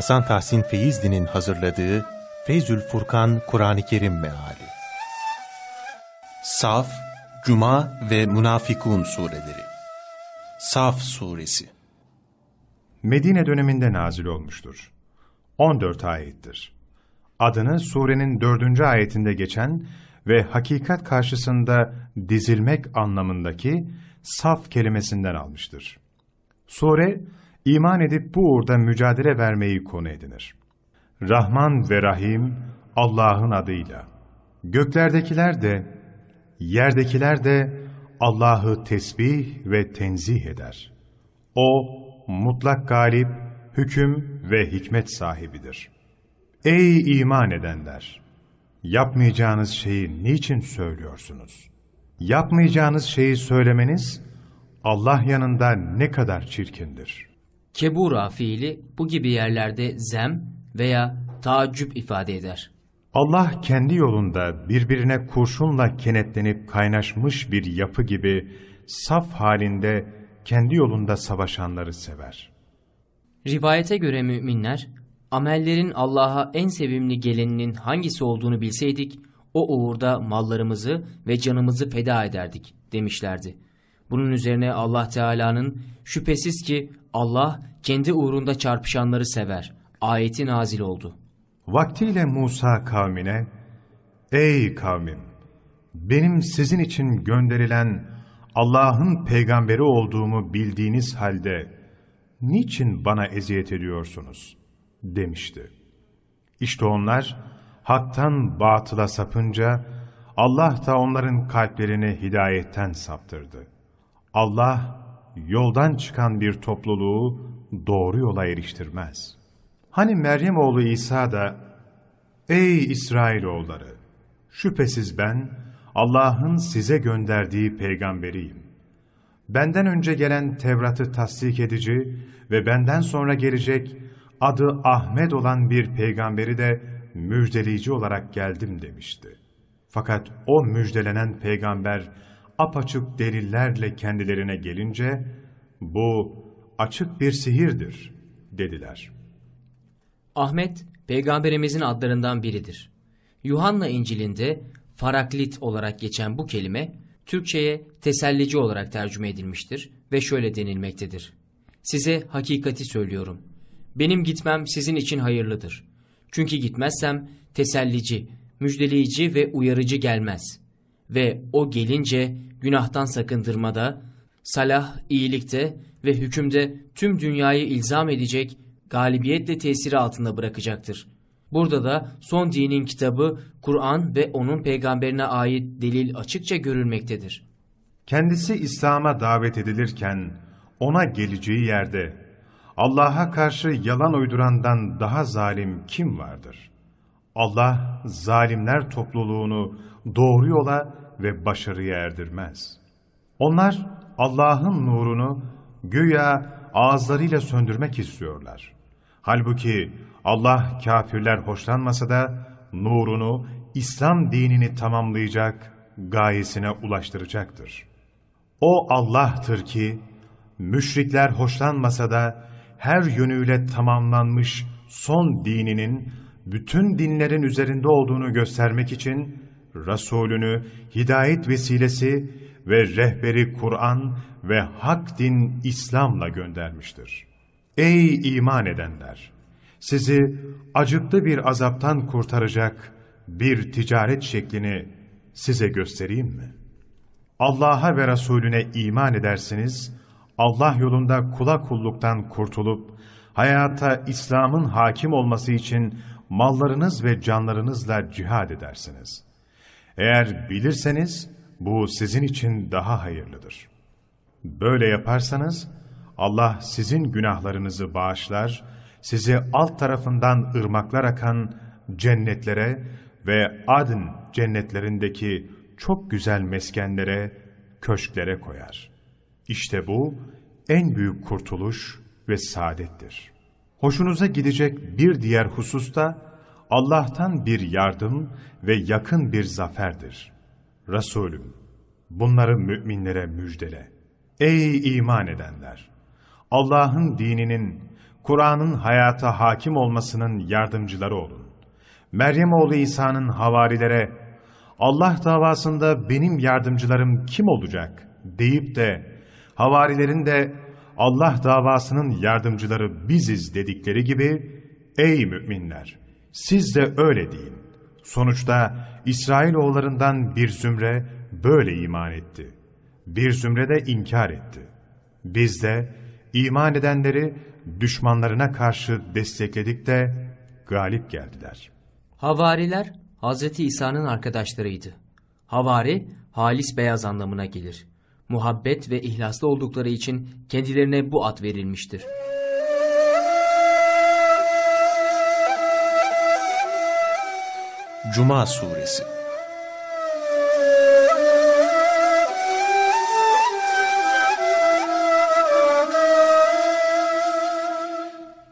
Hasan Tahsin Feyzli'nin hazırladığı Feyzül Furkan Kur'an-ı Kerim Meali Saf, Cuma ve Münafikun Sureleri Saf Suresi Medine döneminde nazil olmuştur. 14 ayettir. Adını surenin 4. ayetinde geçen ve hakikat karşısında dizilmek anlamındaki saf kelimesinden almıştır. Sure, iman edip bu uğurda mücadele vermeyi konu edinir. Rahman ve Rahim Allah'ın adıyla. Göklerdekiler de, yerdekiler de Allah'ı tesbih ve tenzih eder. O, mutlak galip, hüküm ve hikmet sahibidir. Ey iman edenler! Yapmayacağınız şeyi niçin söylüyorsunuz? Yapmayacağınız şeyi söylemeniz, Allah yanında ne kadar çirkindir. Kebura fiili bu gibi yerlerde zem veya taaccüp ifade eder. Allah kendi yolunda birbirine kurşunla kenetlenip kaynaşmış bir yapı gibi saf halinde kendi yolunda savaşanları sever. Rivayete göre müminler, amellerin Allah'a en sevimli geleninin hangisi olduğunu bilseydik, o uğurda mallarımızı ve canımızı feda ederdik demişlerdi. Bunun üzerine Allah Teala'nın şüphesiz ki Allah kendi uğrunda çarpışanları sever. Ayeti nazil oldu. Vaktiyle Musa kavmine, Ey kavmim! Benim sizin için gönderilen Allah'ın peygamberi olduğumu bildiğiniz halde niçin bana eziyet ediyorsunuz? demişti. İşte onlar haktan batıla sapınca Allah da onların kalplerini hidayetten saptırdı. Allah yoldan çıkan bir topluluğu doğru yola eriştirmez. Hani Meryem oğlu İsa da Ey İsrailoğulları! Şüphesiz ben Allah'ın size gönderdiği peygamberiyim. Benden önce gelen Tevrat'ı tasdik edici ve benden sonra gelecek adı Ahmet olan bir peygamberi de müjdeleyici olarak geldim demişti. Fakat o müjdelenen peygamber apaçık delillerle kendilerine gelince bu açık bir sihirdir dediler. Ahmet, peygamberimizin adlarından biridir. Yuhanna İncil'inde Faraklit olarak geçen bu kelime, Türkçe'ye tesellici olarak tercüme edilmiştir ve şöyle denilmektedir. Size hakikati söylüyorum. Benim gitmem sizin için hayırlıdır. Çünkü gitmezsem tesellici, müjdeleyici ve uyarıcı gelmez. Ve o gelince günahtan sakındırmada, salah, iyilikte ve hükümde tüm dünyayı ilzam edecek, galibiyetle tesiri altında bırakacaktır. Burada da son dinin kitabı Kur'an ve onun peygamberine ait delil açıkça görülmektedir. Kendisi İslam'a davet edilirken ona geleceği yerde Allah'a karşı yalan uydurandan daha zalim kim vardır? Allah zalimler topluluğunu doğru yola ve başarıya erdirmez. Onlar Allah'ın nurunu güya ağızlarıyla söndürmek istiyorlar. Halbuki Allah kafirler hoşlanmasa da nurunu, İslam dinini tamamlayacak, gayesine ulaştıracaktır. O Allah'tır ki, müşrikler hoşlanmasa da her yönüyle tamamlanmış son dininin bütün dinlerin üzerinde olduğunu göstermek için Resulünü hidayet vesilesi ve rehberi Kur'an ve hak din İslam'la göndermiştir. Ey iman edenler! Sizi acıklı bir azaptan kurtaracak bir ticaret şeklini size göstereyim mi? Allah'a ve Resulüne iman edersiniz, Allah yolunda kula kulluktan kurtulup, hayata İslam'ın hakim olması için mallarınız ve canlarınızla cihad edersiniz. Eğer bilirseniz, bu sizin için daha hayırlıdır. Böyle yaparsanız, Allah sizin günahlarınızı bağışlar, sizi alt tarafından ırmaklar akan cennetlere ve adın cennetlerindeki çok güzel meskenlere, köşklere koyar. İşte bu en büyük kurtuluş ve saadettir. Hoşunuza gidecek bir diğer hususta Allah'tan bir yardım ve yakın bir zaferdir. Resulüm, bunları müminlere müjdele. Ey iman edenler! Allah'ın dininin Kur'an'ın hayata hakim olmasının yardımcıları olun. Meryem oğlu İsa'nın havarilere Allah davasında benim yardımcılarım kim olacak deyip de havarilerin de Allah davasının yardımcıları biziz dedikleri gibi ey müminler siz de öyle deyin. Sonuçta İsrailoğullarından bir zümre böyle iman etti. Bir zümre de inkar etti. Biz de iman edenleri düşmanlarına karşı destekledik de galip geldiler. Havariler Hz. İsa'nın arkadaşlarıydı. Havari, halis beyaz anlamına gelir. Muhabbet ve ihlaslı oldukları için kendilerine bu ad verilmiştir. Cuma Suresi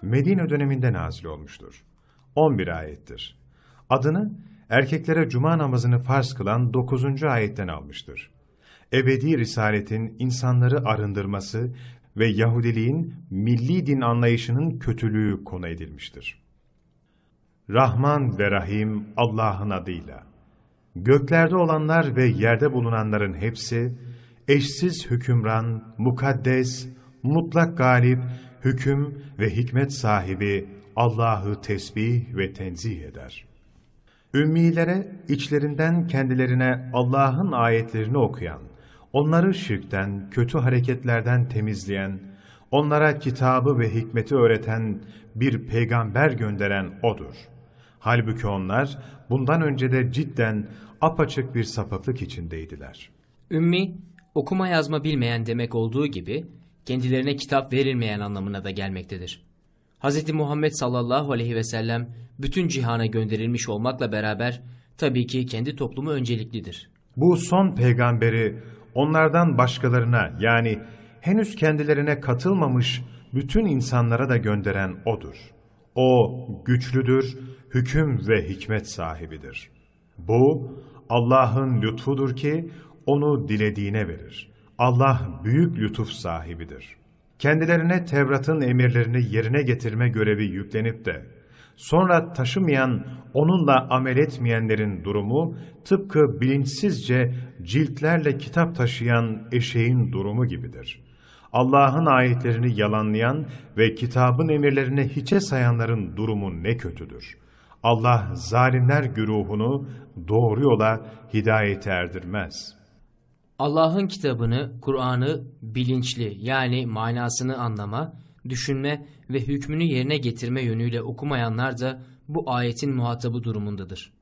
Medine döneminde nazil olmuştur. 11 ayettir. Adını erkeklere cuma namazını farz kılan 9. ayetten almıştır. Ebedi risaletin insanları arındırması ve Yahudiliğin milli din anlayışının kötülüğü konu edilmiştir. Rahman ve Rahim Allah'ın adıyla. Göklerde olanlar ve yerde bulunanların hepsi, eşsiz hükümran, mukaddes, mutlak galip, hüküm ve hikmet sahibi Allah'ı tesbih ve tenzih eder. Ümmilere içlerinden kendilerine Allah'ın ayetlerini okuyan, onları şirkten, kötü hareketlerden temizleyen, onlara kitabı ve hikmeti öğreten bir peygamber gönderen O'dur. Halbuki onlar bundan önce de cidden apaçık bir sapıklık içindeydiler. Ümmi, okuma yazma bilmeyen demek olduğu gibi kendilerine kitap verilmeyen anlamına da gelmektedir. Hz. Muhammed sallallahu aleyhi ve sellem bütün cihana gönderilmiş olmakla beraber tabii ki kendi toplumu önceliklidir. Bu son peygamberi onlardan başkalarına yani henüz kendilerine katılmamış bütün insanlara da gönderen O'dur. O güçlüdür, hüküm ve hikmet sahibidir. Bu Allah'ın lütfudur ki onu dilediğine verir. Allah büyük lütuf sahibidir. Kendilerine Tevrat'ın emirlerini yerine getirme görevi yüklenip de sonra taşımayan, onunla amel etmeyenlerin durumu tıpkı bilinçsizce ciltlerle kitap taşıyan eşeğin durumu gibidir. Allah'ın ayetlerini yalanlayan ve kitabın emirlerini hiçe sayanların durumu ne kötüdür. Allah zalimler güruhunu doğru yola hidayete erdirmez.'' Allah'ın kitabını, Kur'an'ı bilinçli yani manasını anlama, düşünme ve hükmünü yerine getirme yönüyle okumayanlar da bu ayetin muhatabı durumundadır.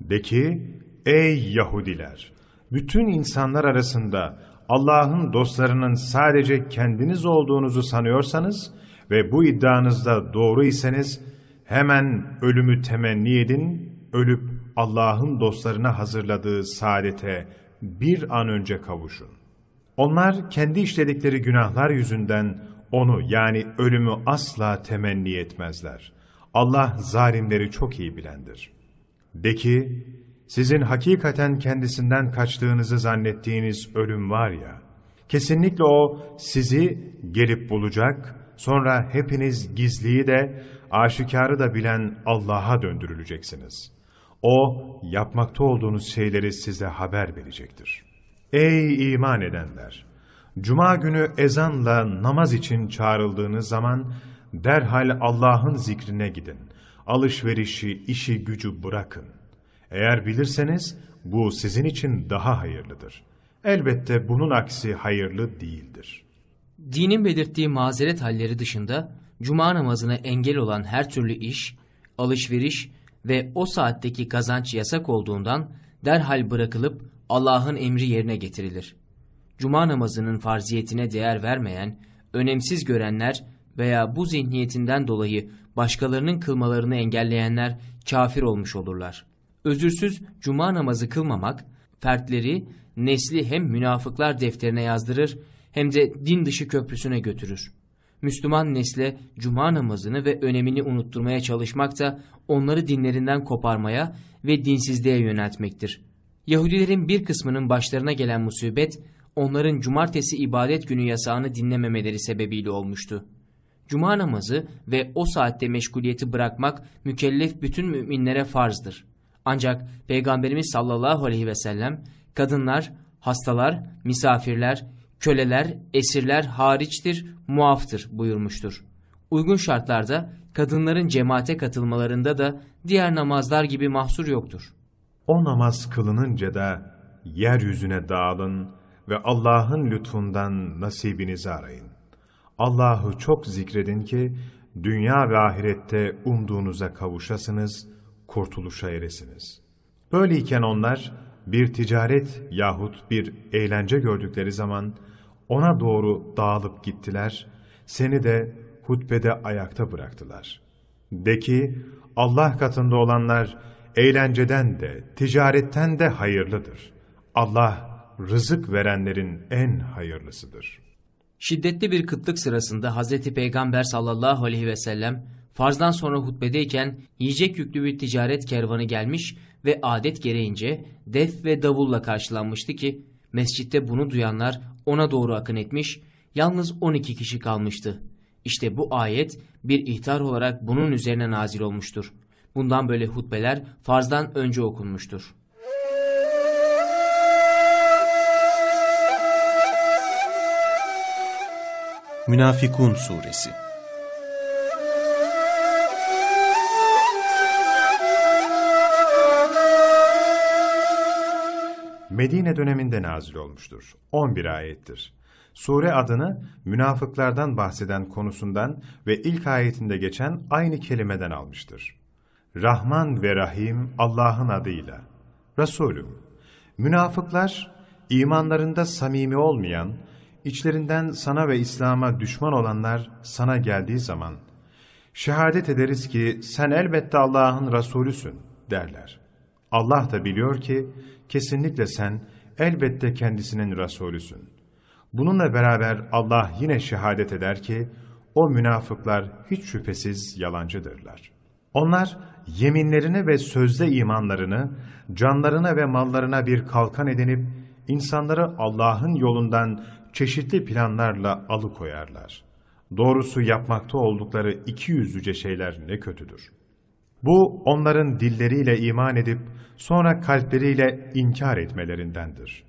De ki, ey Yahudiler! Bütün insanlar arasında Allah'ın dostlarının sadece kendiniz olduğunuzu sanıyorsanız ve bu iddianızda doğru iseniz hemen ölümü temenni edin, ölüp Allah'ın dostlarına hazırladığı saadete, bir an önce kavuşun. Onlar kendi işledikleri günahlar yüzünden onu yani ölümü asla temenni etmezler. Allah zalimleri çok iyi bilendir. De ki, sizin hakikaten kendisinden kaçtığınızı zannettiğiniz ölüm var ya, kesinlikle o sizi gelip bulacak, sonra hepiniz gizliyi de, aşikarı da bilen Allah'a döndürüleceksiniz.'' O, yapmakta olduğunuz şeyleri size haber verecektir. Ey iman edenler! Cuma günü ezanla namaz için çağrıldığınız zaman, derhal Allah'ın zikrine gidin. Alışverişi, işi, gücü bırakın. Eğer bilirseniz, bu sizin için daha hayırlıdır. Elbette bunun aksi hayırlı değildir. Dinin belirttiği mazeret halleri dışında, cuma namazına engel olan her türlü iş, alışveriş ve o saatteki kazanç yasak olduğundan derhal bırakılıp Allah'ın emri yerine getirilir. Cuma namazının farziyetine değer vermeyen, önemsiz görenler veya bu zihniyetinden dolayı başkalarının kılmalarını engelleyenler kafir olmuş olurlar. Özürsüz cuma namazı kılmamak, fertleri, nesli hem münafıklar defterine yazdırır hem de din dışı köprüsüne götürür. Müslüman nesle cuma namazını ve önemini unutturmaya çalışmak da onları dinlerinden koparmaya ve dinsizliğe yöneltmektir. Yahudilerin bir kısmının başlarına gelen musibet, onların cumartesi ibadet günü yasağını dinlememeleri sebebiyle olmuştu. Cuma namazı ve o saatte meşguliyeti bırakmak mükellef bütün müminlere farzdır. Ancak Peygamberimiz sallallahu aleyhi ve sellem kadınlar, hastalar, misafirler, köleler, esirler hariçtir, muaftır buyurmuştur. Uygun şartlarda kadınların cemaate katılmalarında da diğer namazlar gibi mahsur yoktur. O namaz kılınınca da yeryüzüne dağılın ve Allah'ın lütfundan nasibinizi arayın. Allah'ı çok zikredin ki dünya ve ahirette umduğunuza kavuşasınız, kurtuluşa eresiniz. Böyleyken onlar bir ticaret yahut bir eğlence gördükleri zaman ona doğru dağılıp gittiler, seni de hutbede ayakta bıraktılar. De ki Allah katında olanlar eğlenceden de ticaretten de hayırlıdır. Allah rızık verenlerin en hayırlısıdır. Şiddetli bir kıtlık sırasında Hazreti Peygamber sallallahu aleyhi ve sellem farzdan sonra hutbedeyken yiyecek yüklü bir ticaret kervanı gelmiş ve adet gereğince def ve davulla karşılanmıştı ki mescitte bunu duyanlar ona doğru akın etmiş, yalnız 12 kişi kalmıştı. İşte bu ayet bir ihtar olarak bunun üzerine nazil olmuştur. Bundan böyle hutbeler farzdan önce okunmuştur. Münafikun Suresi Medine döneminde nazil olmuştur. 11 ayettir. Sure adını münafıklardan bahseden konusundan ve ilk ayetinde geçen aynı kelimeden almıştır. Rahman ve Rahim Allah'ın adıyla. Resulüm, münafıklar imanlarında samimi olmayan, içlerinden sana ve İslam'a düşman olanlar sana geldiği zaman, şehadet ederiz ki sen elbette Allah'ın Resulüsün derler. Allah da biliyor ki kesinlikle sen elbette kendisinin Resulüsün. Bununla beraber Allah yine şehadet eder ki o münafıklar hiç şüphesiz yalancıdırlar. Onlar yeminlerini ve sözde imanlarını canlarına ve mallarına bir kalkan edinip insanları Allah'ın yolundan çeşitli planlarla alıkoyarlar. Doğrusu yapmakta oldukları iki yüzlüce şeyler ne kötüdür. Bu onların dilleriyle iman edip sonra kalpleriyle inkar etmelerindendir.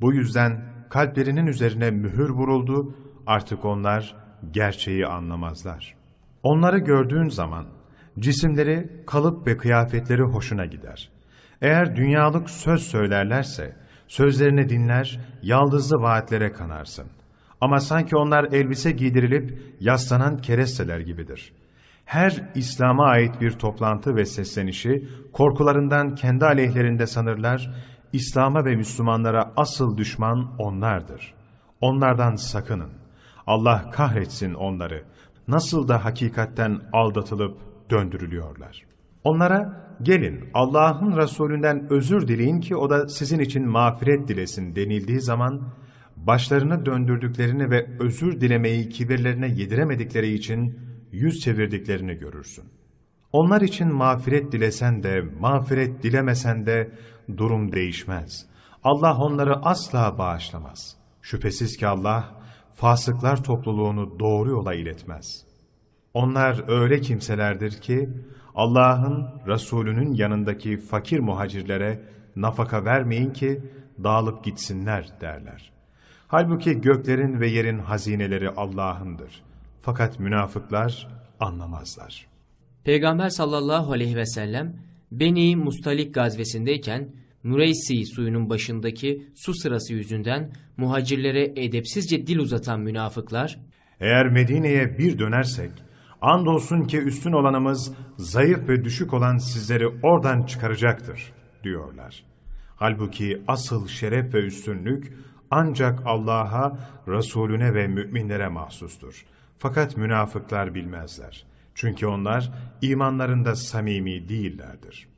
Bu yüzden kalplerinin üzerine mühür vuruldu, artık onlar gerçeği anlamazlar. Onları gördüğün zaman cisimleri, kalıp ve kıyafetleri hoşuna gider. Eğer dünyalık söz söylerlerse, sözlerini dinler, yaldızlı vaatlere kanarsın. Ama sanki onlar elbise giydirilip yaslanan keresteler gibidir. Her İslam'a ait bir toplantı ve seslenişi korkularından kendi aleyhlerinde sanırlar, İslam'a ve Müslümanlara asıl düşman onlardır. Onlardan sakının. Allah kahretsin onları. Nasıl da hakikatten aldatılıp döndürülüyorlar. Onlara gelin Allah'ın Resulünden özür dileyin ki o da sizin için mağfiret dilesin denildiği zaman başlarını döndürdüklerini ve özür dilemeyi kibirlerine yediremedikleri için yüz çevirdiklerini görürsün. Onlar için mağfiret dilesen de, mağfiret dilemesen de durum değişmez. Allah onları asla bağışlamaz. Şüphesiz ki Allah, fasıklar topluluğunu doğru yola iletmez. Onlar öyle kimselerdir ki, Allah'ın, Resulünün yanındaki fakir muhacirlere nafaka vermeyin ki dağılıp gitsinler derler. Halbuki göklerin ve yerin hazineleri Allah'ındır. Fakat münafıklar anlamazlar. Peygamber sallallahu aleyhi ve sellem Beni Mustalik gazvesindeyken Nureysi suyunun başındaki su sırası yüzünden muhacirlere edepsizce dil uzatan münafıklar Eğer Medine'ye bir dönersek, andolsun ki üstün olanımız zayıf ve düşük olan sizleri oradan çıkaracaktır diyorlar. Halbuki asıl şeref ve üstünlük ancak Allah'a, Resulüne ve müminlere mahsustur. Fakat münafıklar bilmezler. Çünkü onlar imanlarında samimi değillerdir.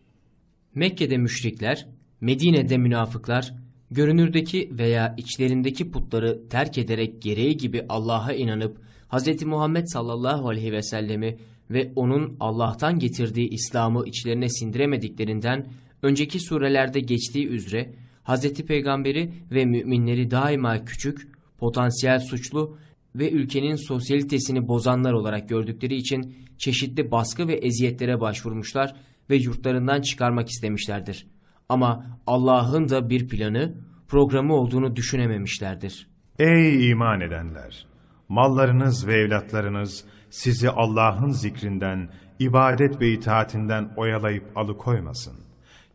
Mekke'de müşrikler, Medine'de münafıklar, görünürdeki veya içlerindeki putları terk ederek gereği gibi Allah'a inanıp Hz. Muhammed sallallahu aleyhi ve sellemi ve onun Allah'tan getirdiği İslam'ı içlerine sindiremediklerinden önceki surelerde geçtiği üzere Hz. Peygamberi ve müminleri daima küçük, potansiyel suçlu ve ülkenin sosyalitesini bozanlar olarak gördükleri için çeşitli baskı ve eziyetlere başvurmuşlar ve yurtlarından çıkarmak istemişlerdir. Ama Allah'ın da bir planı, programı olduğunu düşünememişlerdir. Ey iman edenler! Mallarınız ve evlatlarınız sizi Allah'ın zikrinden, ibadet ve itaatinden oyalayıp alıkoymasın.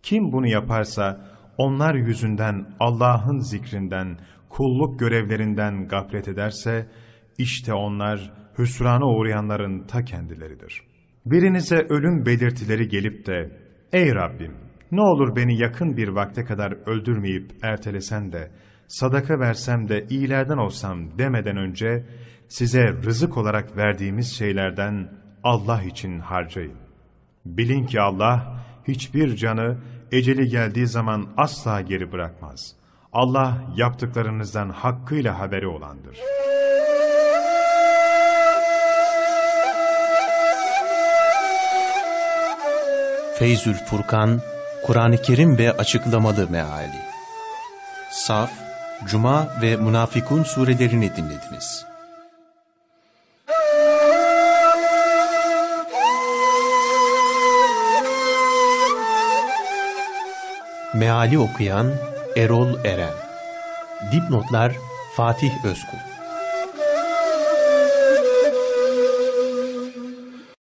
Kim bunu yaparsa onlar yüzünden Allah'ın zikrinden, kulluk görevlerinden gaflet ederse, işte onlar hüsrana uğrayanların ta kendileridir. Birinize ölüm belirtileri gelip de, Ey Rabbim! Ne olur beni yakın bir vakte kadar öldürmeyip ertelesen de, sadaka versem de iyilerden olsam demeden önce, size rızık olarak verdiğimiz şeylerden Allah için harcayın. Bilin ki Allah hiçbir canı eceli geldiği zaman asla geri bırakmaz. Allah yaptıklarınızdan hakkıyla haberi olandır. Feyzül Furkan, Kur'an-ı Kerim ve açıklamalı meali. Saf, Cuma ve Münafikun surelerini dinlediniz. Meali okuyan Erol Eren Dipnotlar Fatih Özkul